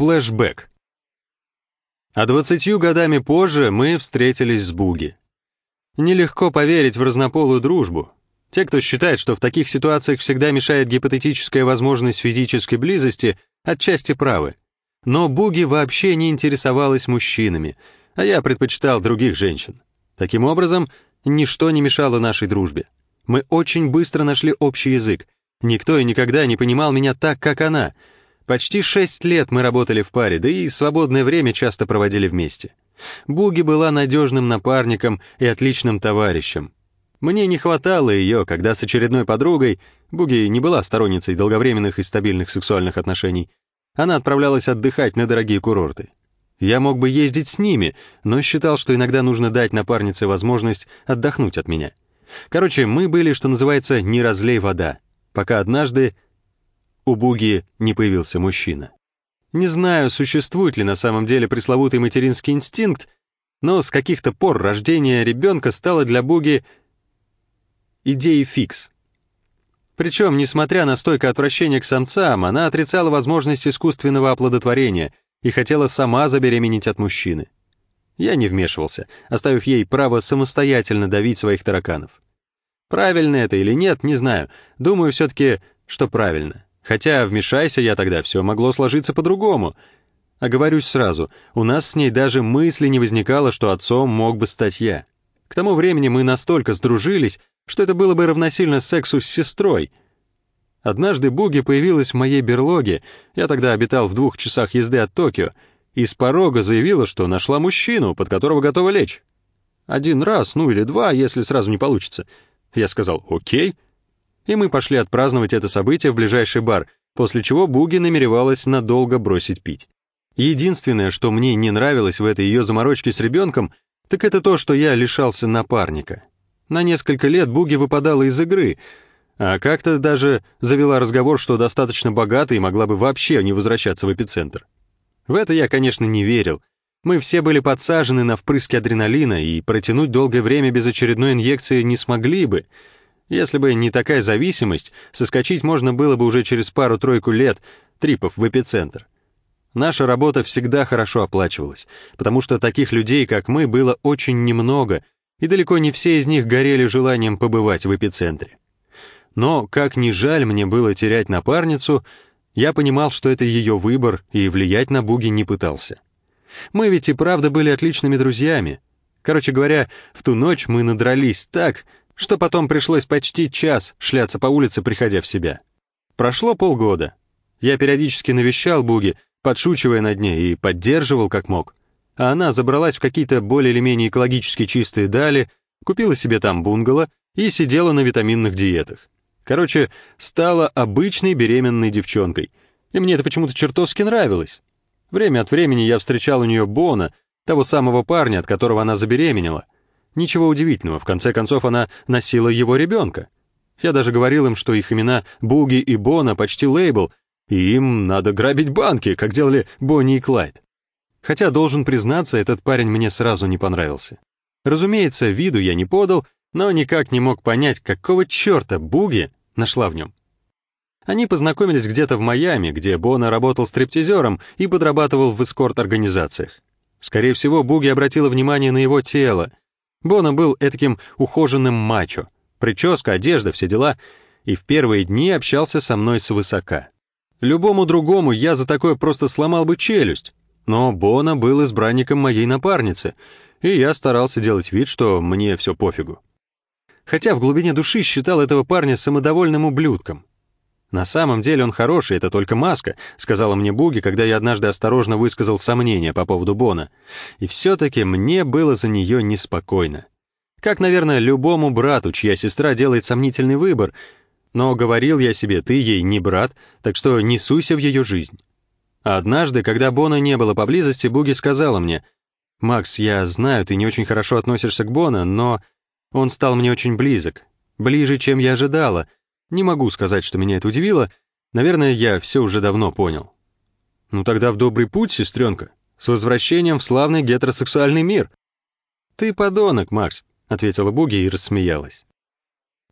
Флэшбэк. А двадцатью годами позже мы встретились с Буги. Нелегко поверить в разнополую дружбу. Те, кто считает, что в таких ситуациях всегда мешает гипотетическая возможность физической близости, отчасти правы. Но Буги вообще не интересовалась мужчинами, а я предпочитал других женщин. Таким образом, ничто не мешало нашей дружбе. Мы очень быстро нашли общий язык. Никто и никогда не понимал меня так, как она. Почти шесть лет мы работали в паре, да и свободное время часто проводили вместе. Буги была надежным напарником и отличным товарищем. Мне не хватало ее, когда с очередной подругой, Буги не была сторонницей долговременных и стабильных сексуальных отношений, она отправлялась отдыхать на дорогие курорты. Я мог бы ездить с ними, но считал, что иногда нужно дать напарнице возможность отдохнуть от меня. Короче, мы были, что называется, не разлей вода, пока однажды у Буги не появился мужчина. Не знаю, существует ли на самом деле пресловутый материнский инстинкт, но с каких-то пор рождение ребенка стало для Буги идеей фикс. Причем, несмотря на стойкое отвращение к самцам, она отрицала возможность искусственного оплодотворения и хотела сама забеременеть от мужчины. Я не вмешивался, оставив ей право самостоятельно давить своих тараканов. Правильно это или нет, не знаю. Думаю все-таки, что правильно. Хотя, вмешайся я тогда, все могло сложиться по-другому. Оговорюсь сразу, у нас с ней даже мысли не возникало, что отцом мог бы стать я. К тому времени мы настолько сдружились, что это было бы равносильно сексу с сестрой. Однажды Буги появилась в моей берлоге, я тогда обитал в двух часах езды от Токио, и с порога заявила, что нашла мужчину, под которого готова лечь. Один раз, ну или два, если сразу не получится. Я сказал «Окей», и мы пошли отпраздновать это событие в ближайший бар, после чего Буги намеревалась надолго бросить пить. Единственное, что мне не нравилось в этой ее заморочке с ребенком, так это то, что я лишался напарника. На несколько лет Буги выпадала из игры, а как-то даже завела разговор, что достаточно богата и могла бы вообще не возвращаться в эпицентр. В это я, конечно, не верил. Мы все были подсажены на впрыски адреналина и протянуть долгое время без очередной инъекции не смогли бы — если бы не такая зависимость, соскочить можно было бы уже через пару-тройку лет трипов в эпицентр. Наша работа всегда хорошо оплачивалась, потому что таких людей, как мы, было очень немного, и далеко не все из них горели желанием побывать в эпицентре. Но, как ни жаль мне было терять напарницу, я понимал, что это ее выбор, и влиять на Буги не пытался. Мы ведь и правда были отличными друзьями. Короче говоря, в ту ночь мы надрались так, что потом пришлось почти час шляться по улице, приходя в себя. Прошло полгода. Я периодически навещал Буги, подшучивая над ней и поддерживал как мог. А она забралась в какие-то более или менее экологически чистые дали, купила себе там бунгало и сидела на витаминных диетах. Короче, стала обычной беременной девчонкой. И мне это почему-то чертовски нравилось. Время от времени я встречал у нее Бона, того самого парня, от которого она забеременела — Ничего удивительного, в конце концов она носила его ребенка. Я даже говорил им, что их имена Буги и Бона почти лейбл, и им надо грабить банки, как делали Бонни и Клайд. Хотя, должен признаться, этот парень мне сразу не понравился. Разумеется, виду я не подал, но никак не мог понять, какого черта Буги нашла в нем. Они познакомились где-то в Майами, где Бона работал стриптизером и подрабатывал в эскорт-организациях. Скорее всего, Буги обратила внимание на его тело, Бона был этаким ухоженным мачо. Прическа, одежда, все дела. И в первые дни общался со мной свысока. Любому другому я за такое просто сломал бы челюсть. Но Бона был избранником моей напарницы, и я старался делать вид, что мне все пофигу. Хотя в глубине души считал этого парня самодовольным ублюдком. «На самом деле он хороший, это только маска», — сказала мне Буги, когда я однажды осторожно высказал сомнения по поводу Бона. И все-таки мне было за нее неспокойно. Как, наверное, любому брату, чья сестра делает сомнительный выбор. Но говорил я себе, ты ей не брат, так что не суйся в ее жизнь. Однажды, когда Бона не было поблизости, Буги сказала мне, «Макс, я знаю, ты не очень хорошо относишься к Бона, но он стал мне очень близок, ближе, чем я ожидала». Не могу сказать, что меня это удивило. Наверное, я все уже давно понял. Ну тогда в добрый путь, сестренка. С возвращением в славный гетеросексуальный мир. Ты подонок, Макс, ответила Буги и рассмеялась.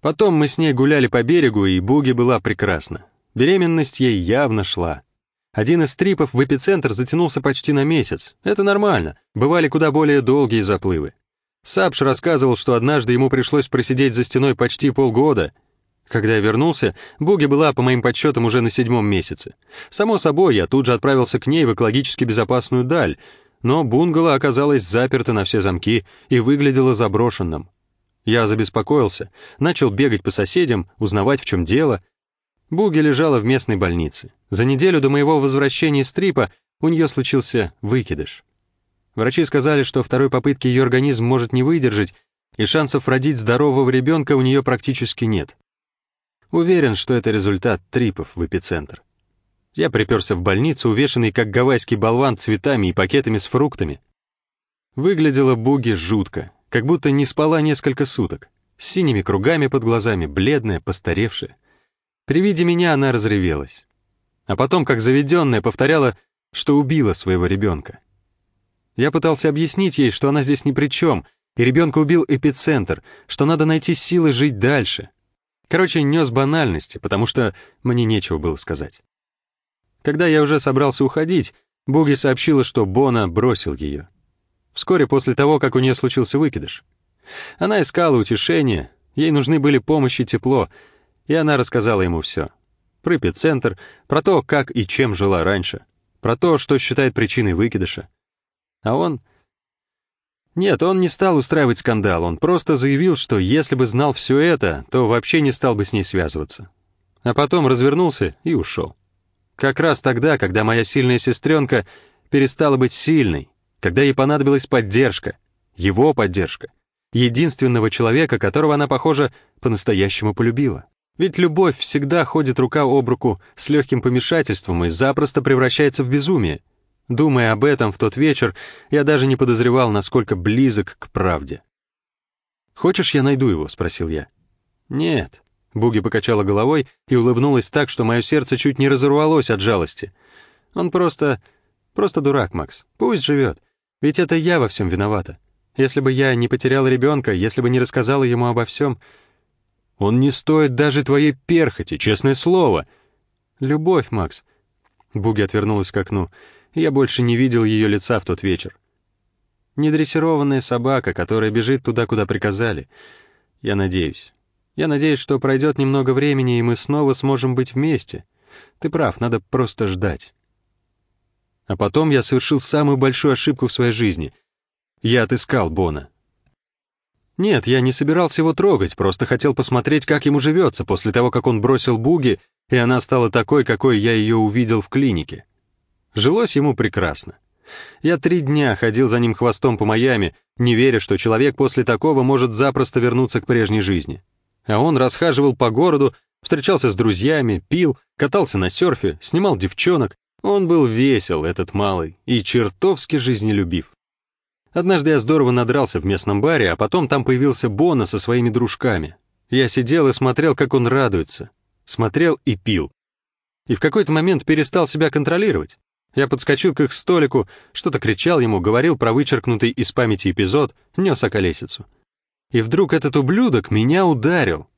Потом мы с ней гуляли по берегу, и Буги была прекрасна. Беременность ей явно шла. Один из трипов в эпицентр затянулся почти на месяц. Это нормально, бывали куда более долгие заплывы. Сапш рассказывал, что однажды ему пришлось просидеть за стеной почти полгода. Когда я вернулся, Буги была, по моим подсчетам, уже на седьмом месяце. Само собой, я тут же отправился к ней в экологически безопасную даль, но бунгало оказалось заперто на все замки и выглядело заброшенным. Я забеспокоился, начал бегать по соседям, узнавать, в чем дело. Буги лежала в местной больнице. За неделю до моего возвращения из трипа у нее случился выкидыш. Врачи сказали, что второй попытки ее организм может не выдержать, и шансов родить здорового ребенка у нее практически нет. Уверен, что это результат трипов в эпицентр. Я приперся в больницу, увешанный как гавайский болван цветами и пакетами с фруктами. Выглядела Буги жутко как будто не спала несколько суток, с синими кругами под глазами, бледная, постаревшая. При виде меня она разревелась. А потом, как заведенная, повторяла, что убила своего ребенка. Я пытался объяснить ей, что она здесь ни при чем, и ребенка убил эпицентр, что надо найти силы жить дальше. Короче, нес банальности, потому что мне нечего было сказать. Когда я уже собрался уходить, Буги сообщила, что Бона бросил ее вскоре после того, как у нее случился выкидыш. Она искала утешения, ей нужны были помощь и тепло, и она рассказала ему все. Про эпицентр, про то, как и чем жила раньше, про то, что считает причиной выкидыша. А он... Нет, он не стал устраивать скандал, он просто заявил, что если бы знал все это, то вообще не стал бы с ней связываться. А потом развернулся и ушел. Как раз тогда, когда моя сильная сестренка перестала быть сильной, когда ей понадобилась поддержка, его поддержка, единственного человека, которого она, похоже, по-настоящему полюбила. Ведь любовь всегда ходит рука об руку с легким помешательством и запросто превращается в безумие. Думая об этом в тот вечер, я даже не подозревал, насколько близок к правде. «Хочешь, я найду его?» — спросил я. «Нет». Буги покачала головой и улыбнулась так, что мое сердце чуть не разорвалось от жалости. «Он просто... просто дурак, Макс. Пусть живет. Ведь это я во всем виновата. Если бы я не потерял ребенка, если бы не рассказала ему обо всем... Он не стоит даже твоей перхоти, честное слово. Любовь, Макс. Буги отвернулась к окну. Я больше не видел ее лица в тот вечер. Недрессированная собака, которая бежит туда, куда приказали. Я надеюсь. Я надеюсь, что пройдет немного времени, и мы снова сможем быть вместе. Ты прав, надо просто ждать. А потом я совершил самую большую ошибку в своей жизни. Я отыскал Бона. Нет, я не собирался его трогать, просто хотел посмотреть, как ему живется после того, как он бросил Буги, и она стала такой, какой я ее увидел в клинике. Жилось ему прекрасно. Я три дня ходил за ним хвостом по Майами, не веря, что человек после такого может запросто вернуться к прежней жизни. А он расхаживал по городу, встречался с друзьями, пил, катался на серфе, снимал девчонок, он был весел, этот малый, и чертовски жизнелюбив. Однажды я здорово надрался в местном баре, а потом там появился Бона со своими дружками. Я сидел и смотрел, как он радуется. Смотрел и пил. И в какой-то момент перестал себя контролировать. Я подскочил к их столику, что-то кричал ему, говорил про вычеркнутый из памяти эпизод, нес околесицу. И вдруг этот ублюдок меня ударил.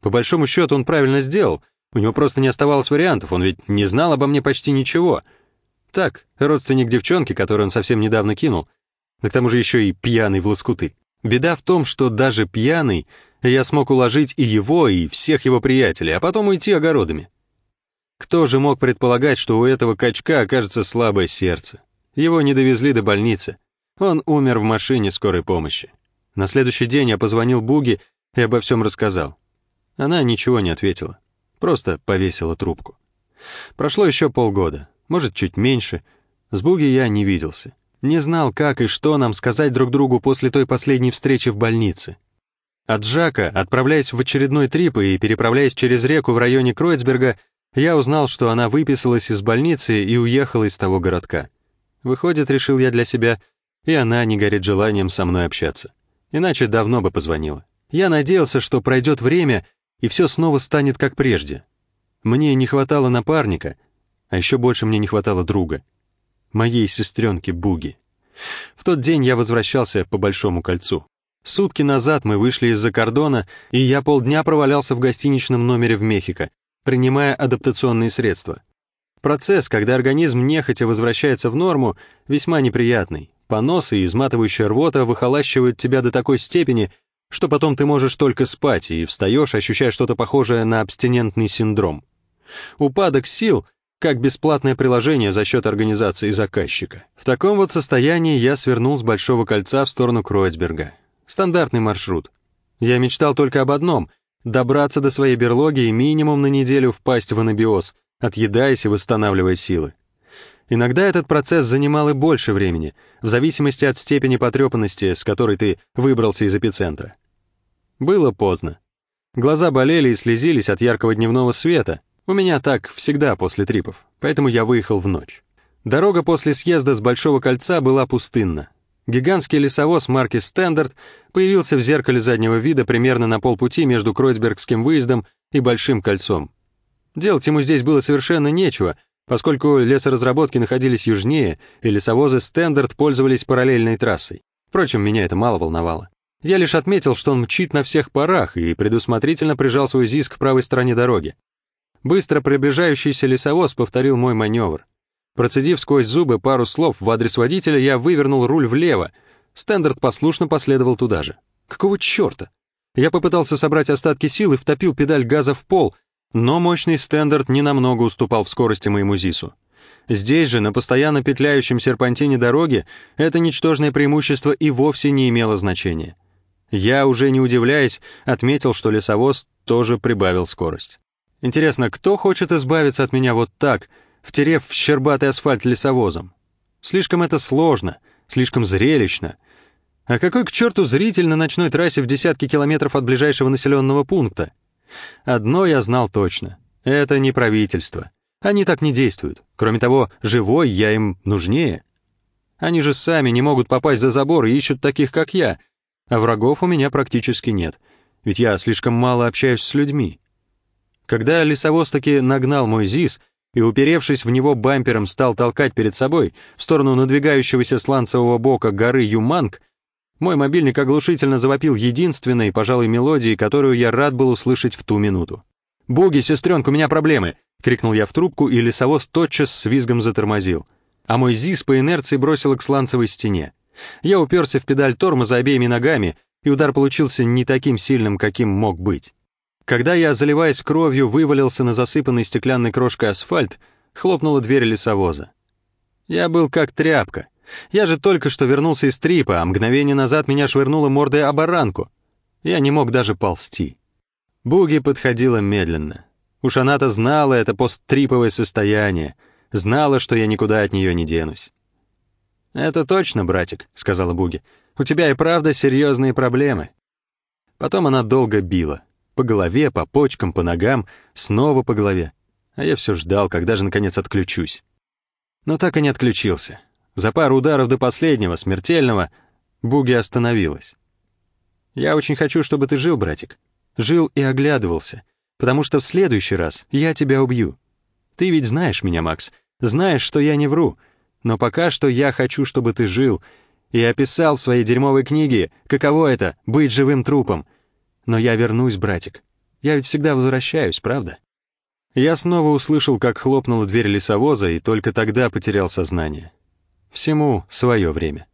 По большому счету он правильно сделал — у него просто не оставалось вариантов, он ведь не знал обо мне почти ничего. Так, родственник девчонки, которую он совсем недавно кинул, да к тому же еще и пьяный в лоскуты. Беда в том, что даже пьяный я смог уложить и его, и всех его приятелей, а потом уйти огородами. Кто же мог предполагать, что у этого качка окажется слабое сердце? Его не довезли до больницы. Он умер в машине скорой помощи. На следующий день я позвонил Буге и обо всем рассказал. Она ничего не ответила. Просто повесила трубку. Прошло еще полгода, может, чуть меньше. С Буги я не виделся. Не знал, как и что нам сказать друг другу после той последней встречи в больнице. От Джака, отправляясь в очередной трип и переправляясь через реку в районе Кройцберга, я узнал, что она выписалась из больницы и уехала из того городка. Выходит, решил я для себя, и она не горит желанием со мной общаться. Иначе давно бы позвонила. Я надеялся, что пройдет время, и все снова станет как прежде. Мне не хватало напарника, а еще больше мне не хватало друга. Моей сестренки Буги. В тот день я возвращался по Большому кольцу. Сутки назад мы вышли из-за кордона, и я полдня провалялся в гостиничном номере в Мехико, принимая адаптационные средства. Процесс, когда организм нехотя возвращается в норму, весьма неприятный. Поносы и изматывающая рвота выхолащивают тебя до такой степени, что потом ты можешь только спать и встаешь, ощущая что-то похожее на абстинентный синдром. Упадок сил как бесплатное приложение за счет организации заказчика. В таком вот состоянии я свернул с Большого кольца в сторону Кройцберга. Стандартный маршрут. Я мечтал только об одном — добраться до своей берлоги и минимум на неделю впасть в анабиоз, отъедаясь и восстанавливая силы. Иногда этот процесс занимал и больше времени, в зависимости от степени потрепанности, с которой ты выбрался из эпицентра. Было поздно. Глаза болели и слезились от яркого дневного света. У меня так всегда после трипов, поэтому я выехал в ночь. Дорога после съезда с Большого кольца была пустынна. Гигантский лесовоз марки «Стендарт» появился в зеркале заднего вида примерно на полпути между Кройцбергским выездом и Большим кольцом. Делать ему здесь было совершенно нечего, поскольку лесоразработки находились южнее, и лесовозы «Стендарт» пользовались параллельной трассой. Впрочем, меня это мало волновало. Я лишь отметил, что он мчит на всех парах и предусмотрительно прижал свой ЗИС к правой стороне дороги. Быстро приближающийся лесовоз повторил мой маневр. Процедив сквозь зубы пару слов в адрес водителя, я вывернул руль влево. Стендарт послушно последовал туда же. Какого черта? Я попытался собрать остатки сил и втопил педаль газа в пол, но мощный Стендарт ненамного уступал в скорости моему ЗИСу. Здесь же, на постоянно петляющем серпантине дороги, это ничтожное преимущество и вовсе не имело значения. Я, уже не удивляясь, отметил, что лесовоз тоже прибавил скорость. Интересно, кто хочет избавиться от меня вот так, втерев в щербатый асфальт лесовозом? Слишком это сложно, слишком зрелищно. А какой к черту зритель на ночной трассе в десятки километров от ближайшего населенного пункта? Одно я знал точно — это не правительство. Они так не действуют. Кроме того, живой я им нужнее. Они же сами не могут попасть за забор и ищут таких, как я — а врагов у меня практически нет, ведь я слишком мало общаюсь с людьми. Когда лесовоз таки нагнал мой ЗИС и, уперевшись в него бампером, стал толкать перед собой в сторону надвигающегося сланцевого бока горы Юманг, мой мобильник оглушительно завопил единственной, пожалуй, мелодией, которую я рад был услышать в ту минуту. «Буги, сестренка, у меня проблемы!» — крикнул я в трубку, и лесовоз тотчас с визгом затормозил. А мой ЗИС по инерции бросил к сланцевой стене. Я уперся в педаль тормоза обеими ногами, и удар получился не таким сильным, каким мог быть. Когда я, заливаясь кровью, вывалился на засыпанный стеклянной крошкой асфальт, хлопнула дверь лесовоза. Я был как тряпка. Я же только что вернулся из трипа, а мгновение назад меня швырнуло мордой о баранку. Я не мог даже ползти. Буги подходила медленно. Уж она-то знала это посттриповое состояние, знала, что я никуда от нее не денусь. «Это точно, братик», — сказала Буги. «У тебя и правда серьезные проблемы». Потом она долго била. По голове, по почкам, по ногам, снова по голове. А я все ждал, когда же наконец отключусь. Но так и не отключился. За пару ударов до последнего, смертельного, Буги остановилась. «Я очень хочу, чтобы ты жил, братик. Жил и оглядывался, потому что в следующий раз я тебя убью. Ты ведь знаешь меня, Макс, знаешь, что я не вру, но пока что я хочу, чтобы ты жил, и описал в своей дерьмовой книге, каково это — быть живым трупом. Но я вернусь, братик. Я ведь всегда возвращаюсь, правда? Я снова услышал, как хлопнула дверь лесовоза, и только тогда потерял сознание. Всему свое время.